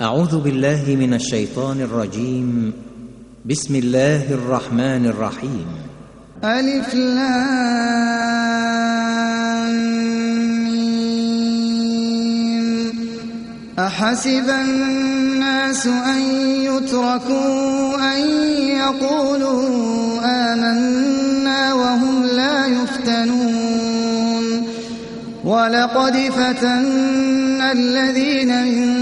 أعوذ بالله من الشيطان الرجيم. بسم الله الرحمن الرحيم. ألف لام. أحسب الناس أن يتركوا أن يقولوا آمنا وهم لا يفتنون. ولقد فتنا الذين من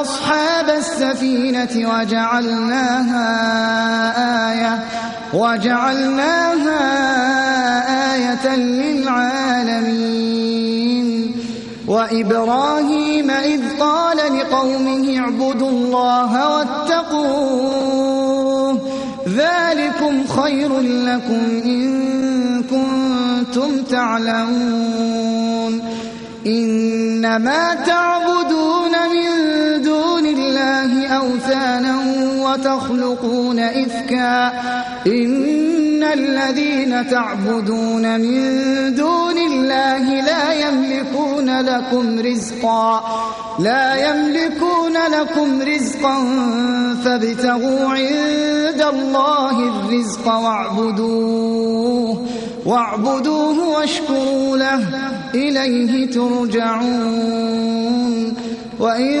وأصحاب السفينة وجعلناها آية وجعلناها آية للعالمين. وإبراهيم إذ قال لقومه اعبدوا الله واتقوه ذلكم خير لكم إن كنتم تعلمون. إنما تعبدون من أوثانا وتخلقون إفكا إن الذين تعبدون من دون الله لا يملكون لكم رزقا لا يملكون لكم رزقا فابتغوا عند الله الرزق واعبدوه واعبدوه واشكروا له إليه ترجعون وإن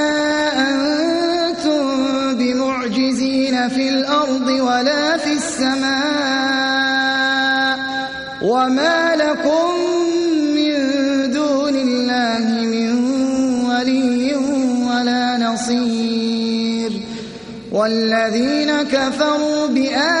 في الأرض ولا في السماء وما لكم من دون الله من ولي ولا نصير والذين كفروا بآيات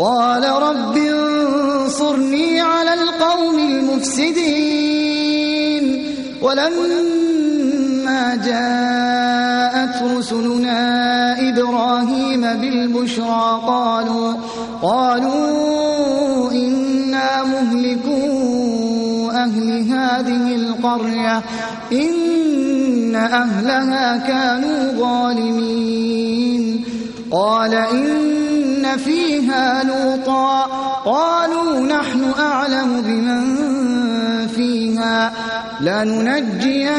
قال رب انصرني على القوم المفسدين ولما جاءت رسلنا إبراهيم بالبشرى قالوا قالوا إنا مهلكو أهل هذه القرية إن أهلها كانوا ظالمين قال إن فيها لوطا. قالوا نحن أعلم بمن فيها. لننجينه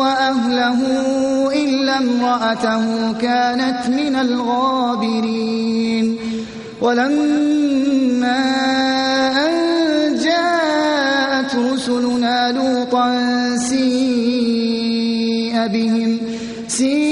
وأهله إلا امرأته كانت من الغابرين. ولما جاءت رسل رسلنا لوطا سيء بهم سيء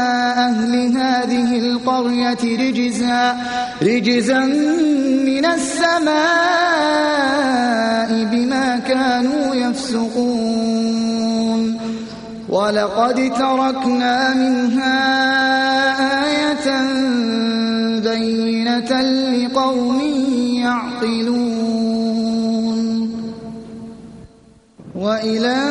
القرية رجزا رجزا من السماء بما كانوا يفسقون. ولقد تركنا منها آية بينة لقوم يعقلون. وإلى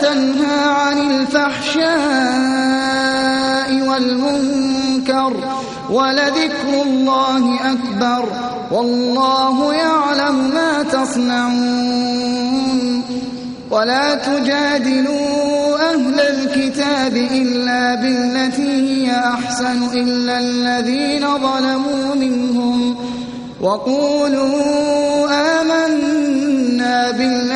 تنهى عن الفحشاء والمنكر ولذكر الله أكبر والله يعلم ما تصنعون ولا تجادلوا أهل الكتاب إلا بالتي هي أحسن إلا الذين ظلموا منهم وقولوا آمنا بالذي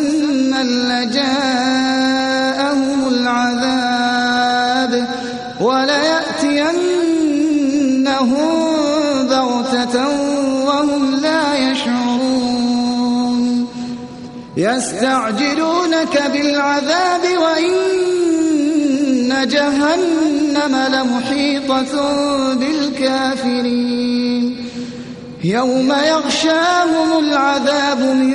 مسمى لجاءهم العذاب وليأتينهم بغتة وهم لا يشعرون يستعجلونك بالعذاب وإن جهنم لمحيطة بالكافرين يوم يغشاهم العذاب من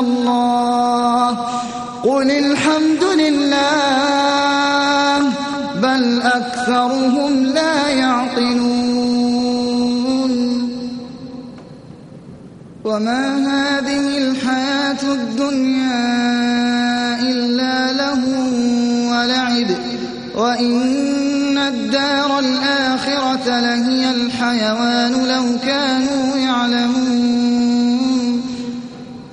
الله. قل الحمد لله بل أكثرهم لا يعقلون. وما هذه الحياة الدنيا إلا له ولعب وإن الدار الآخرة لهي